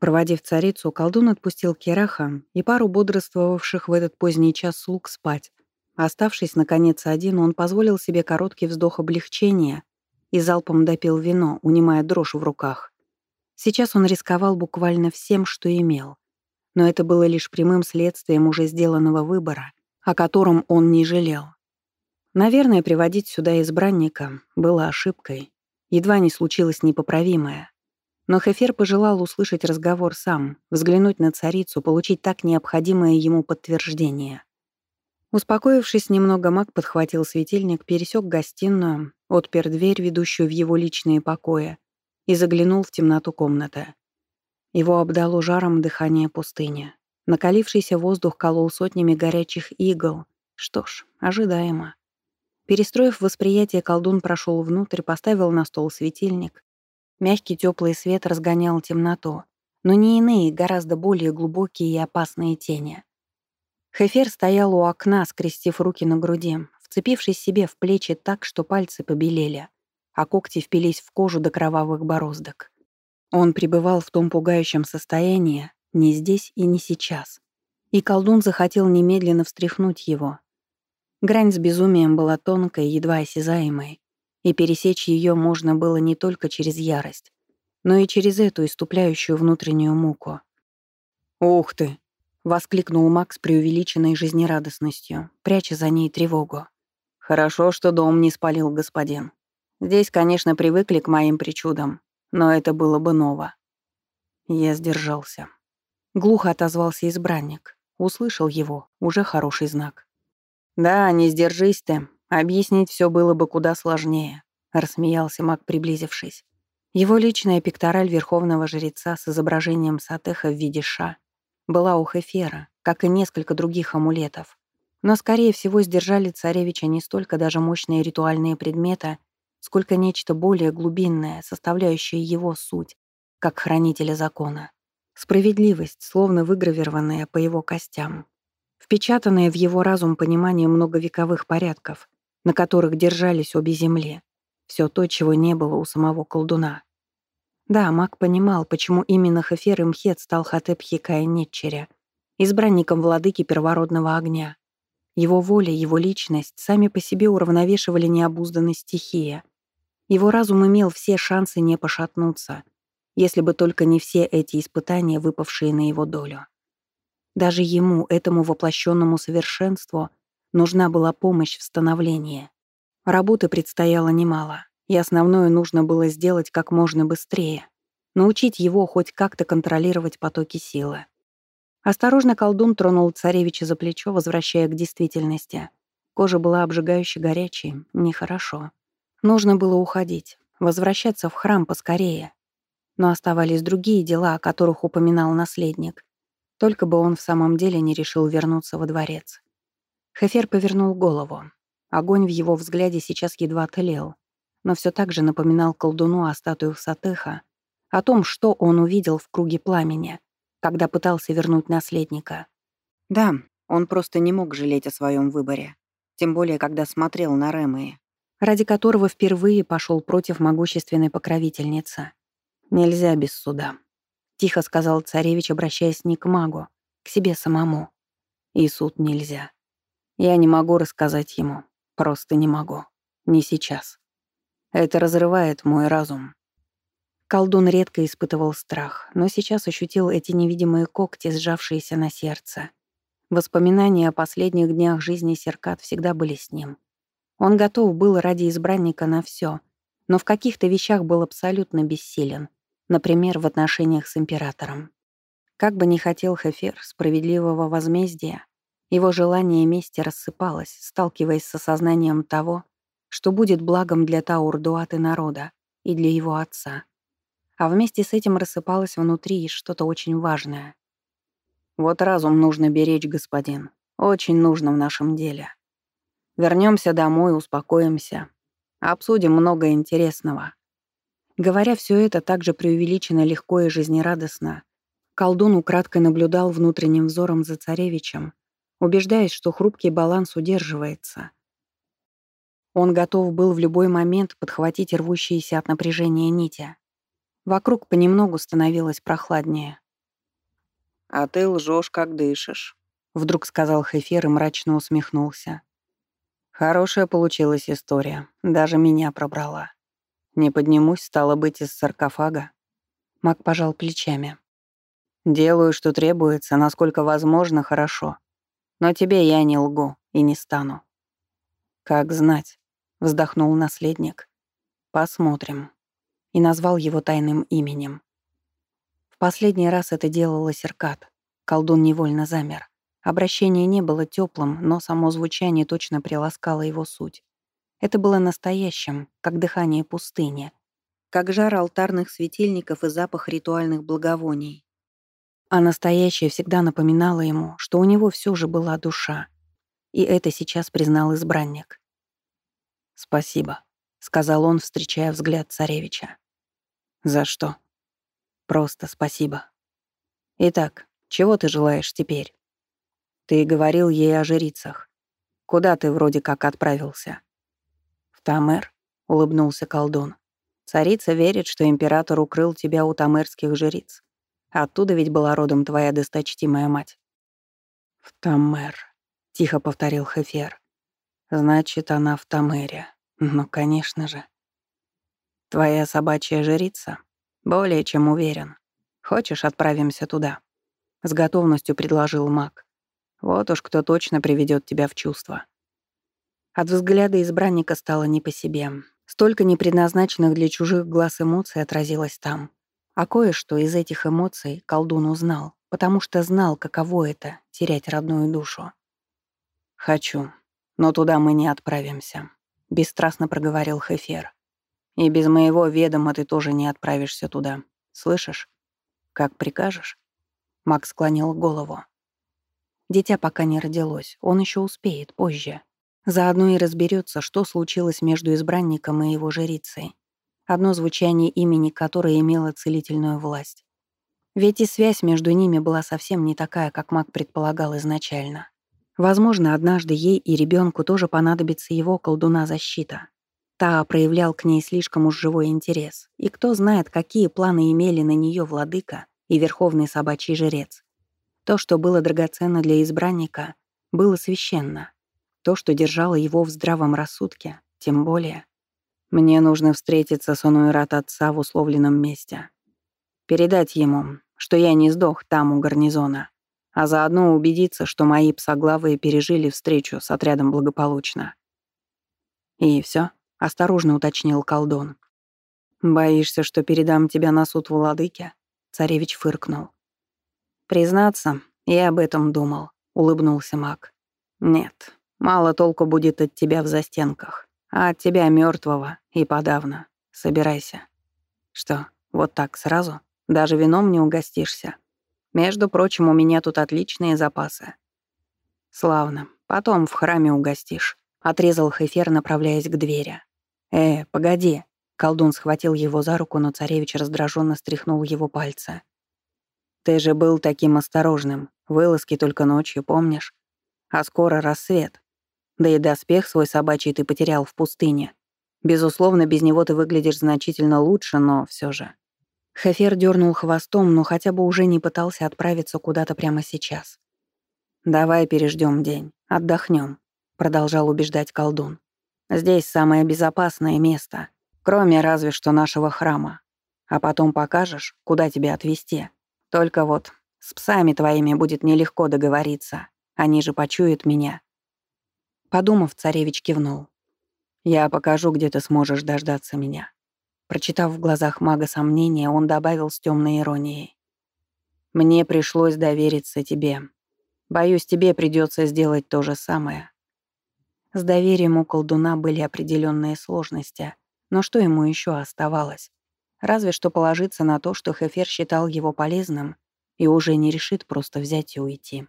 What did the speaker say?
Проводив царицу, колдун отпустил Кераха и пару бодрствовавших в этот поздний час слуг спать. Оставшись, наконец, один, он позволил себе короткий вздох облегчения и залпом допил вино, унимая дрожь в руках. Сейчас он рисковал буквально всем, что имел. Но это было лишь прямым следствием уже сделанного выбора, о котором он не жалел. Наверное, приводить сюда избранника было ошибкой. Едва не случилось непоправимое. Но Хефер пожелал услышать разговор сам, взглянуть на царицу, получить так необходимое ему подтверждение. Успокоившись немного, маг подхватил светильник, пересек гостиную, отпер дверь, ведущую в его личные покои, и заглянул в темноту комнаты. Его обдало жаром дыхание пустыни. Накалившийся воздух колол сотнями горячих игл. Что ж, ожидаемо. Перестроив восприятие, колдун прошел внутрь, поставил на стол светильник. Мягкий теплый свет разгонял темноту, но не иные, гораздо более глубокие и опасные тени. Хефер стоял у окна, скрестив руки на груди, вцепившись себе в плечи так, что пальцы побелели, а когти впились в кожу до кровавых бороздок. Он пребывал в том пугающем состоянии, не здесь и не сейчас. И колдун захотел немедленно встряхнуть его, Грань с безумием была тонкой, едва осязаемой, и пересечь ее можно было не только через ярость, но и через эту иступляющую внутреннюю муку. «Ух ты!» — воскликнул Макс преувеличенной жизнерадостностью, пряча за ней тревогу. «Хорошо, что дом не спалил господин. Здесь, конечно, привыкли к моим причудам, но это было бы ново». Я сдержался. Глухо отозвался избранник. Услышал его, уже хороший знак. «Да, не сдержись ты. Объяснить все было бы куда сложнее», — рассмеялся маг, приблизившись. Его личная пектораль верховного жреца с изображением Сатеха в виде ша была у Хефера, как и несколько других амулетов. Но, скорее всего, сдержали царевича не столько даже мощные ритуальные предметы, сколько нечто более глубинное, составляющее его суть, как хранителя закона. Справедливость, словно выгравированная по его костям впечатанное в его разум понимание многовековых порядков, на которых держались обе земли. Все то, чего не было у самого колдуна. Да, маг понимал, почему именно Хефер Имхет стал Хатеп Хикая Нетчеря, избранником владыки первородного огня. Его воля, его личность сами по себе уравновешивали необузданность стихия. Его разум имел все шансы не пошатнуться, если бы только не все эти испытания, выпавшие на его долю. Даже ему, этому воплощенному совершенству, нужна была помощь в становлении. Работы предстояло немало, и основное нужно было сделать как можно быстрее. Научить его хоть как-то контролировать потоки силы. Осторожно колдун тронул царевича за плечо, возвращая к действительности. Кожа была обжигающе горячей, нехорошо. Нужно было уходить, возвращаться в храм поскорее. Но оставались другие дела, о которых упоминал наследник. Только бы он в самом деле не решил вернуться во дворец. Хефер повернул голову. Огонь в его взгляде сейчас едва тлел, но все так же напоминал колдуну о статуях Сатыха, о том, что он увидел в круге пламени, когда пытался вернуть наследника. Да, он просто не мог жалеть о своем выборе, тем более когда смотрел на Рэмэи, ради которого впервые пошел против могущественной покровительницы. Нельзя без суда. Тихо сказал царевич, обращаясь не к магу, к себе самому. И суд нельзя. Я не могу рассказать ему. Просто не могу. Не сейчас. Это разрывает мой разум. Колдун редко испытывал страх, но сейчас ощутил эти невидимые когти, сжавшиеся на сердце. Воспоминания о последних днях жизни Серкат всегда были с ним. Он готов был ради избранника на все, но в каких-то вещах был абсолютно бессилен — например, в отношениях с императором. Как бы ни хотел Хефер справедливого возмездия, его желание мести рассыпалось, сталкиваясь с осознанием того, что будет благом для Таурдуаты народа и для его отца. А вместе с этим рассыпалось внутри что-то очень важное. Вот разум нужно беречь, господин. Очень нужно в нашем деле. Вернемся домой, успокоимся. Обсудим много интересного. Говоря все это так же преувеличенно легко и жизнерадостно, колдун украдкой наблюдал внутренним взором за царевичем, убеждаясь, что хрупкий баланс удерживается. Он готов был в любой момент подхватить рвущиеся от напряжения нити. Вокруг понемногу становилось прохладнее. «А ты лжешь, как дышишь», — вдруг сказал Хефер и мрачно усмехнулся. «Хорошая получилась история, даже меня пробрала. Не поднимусь, стало быть, из саркофага». Мак пожал плечами. «Делаю, что требуется, насколько возможно, хорошо. Но тебе я не лгу и не стану». «Как знать», — вздохнул наследник. «Посмотрим». И назвал его тайным именем. В последний раз это делала Серкат. Колдун невольно замер. Обращение не было теплым, но само звучание точно приласкало его суть. Это было настоящим, как дыхание пустыни, как жар алтарных светильников и запах ритуальных благовоний. А настоящее всегда напоминало ему, что у него все же была душа. И это сейчас признал избранник. «Спасибо», — сказал он, встречая взгляд царевича. «За что?» «Просто спасибо. Итак, чего ты желаешь теперь?» Ты говорил ей о жрицах. Куда ты вроде как отправился?» «В Тамер», — улыбнулся колдун. «Царица верит, что император укрыл тебя у тамерских жриц. Оттуда ведь была родом твоя досточтимая мать». «В Тамер», — тихо повторил Хефер. «Значит, она в Тамере. Ну, конечно же». «Твоя собачья жрица? Более чем уверен. Хочешь, отправимся туда?» С готовностью предложил маг. Вот уж кто точно приведет тебя в чувство. От взгляда избранника стало не по себе. Столько непредназначенных для чужих глаз эмоций отразилось там. А кое-что из этих эмоций колдун узнал, потому что знал, каково это — терять родную душу. «Хочу, но туда мы не отправимся», — бесстрастно проговорил Хефер. «И без моего ведома ты тоже не отправишься туда. Слышишь? Как прикажешь?» Макс склонил голову. Дитя пока не родилось, он еще успеет, позже. Заодно и разберется, что случилось между избранником и его жрицей. Одно звучание имени которой имело целительную власть. Ведь и связь между ними была совсем не такая, как маг предполагал изначально. Возможно, однажды ей и ребенку тоже понадобится его колдуна защита. Та проявлял к ней слишком уж живой интерес. И кто знает, какие планы имели на нее владыка и верховный собачий жрец. То, что было драгоценно для избранника, было священно. То, что держало его в здравом рассудке, тем более. Мне нужно встретиться с Онуэрат отца в условленном месте. Передать ему, что я не сдох там у гарнизона, а заодно убедиться, что мои псоглавые пережили встречу с отрядом благополучно. И все, осторожно уточнил колдун. «Боишься, что передам тебя на суд владыке?» Царевич фыркнул. «Признаться, я об этом думал», — улыбнулся маг. «Нет, мало толку будет от тебя в застенках, а от тебя мертвого и подавно. Собирайся». «Что, вот так сразу? Даже вином не угостишься? Между прочим, у меня тут отличные запасы». «Славно. Потом в храме угостишь», — отрезал Хефер, направляясь к двери. «Э, погоди». Колдун схватил его за руку, но царевич раздраженно стряхнул его пальцы. Ты же был таким осторожным. Вылазки только ночью, помнишь? А скоро рассвет. Да и доспех свой собачий ты потерял в пустыне. Безусловно, без него ты выглядишь значительно лучше, но все же. Хефер дернул хвостом, но хотя бы уже не пытался отправиться куда-то прямо сейчас. «Давай переждем день, отдохнем», — продолжал убеждать колдун. «Здесь самое безопасное место, кроме разве что нашего храма. А потом покажешь, куда тебя отвезти. Только вот с псами твоими будет нелегко договориться. Они же почуют меня». Подумав, царевич кивнул. «Я покажу, где ты сможешь дождаться меня». Прочитав в глазах мага сомнения, он добавил с темной иронией. «Мне пришлось довериться тебе. Боюсь, тебе придется сделать то же самое». С доверием у колдуна были определенные сложности, но что ему еще оставалось? Разве что положиться на то, что Хефер считал его полезным и уже не решит просто взять и уйти.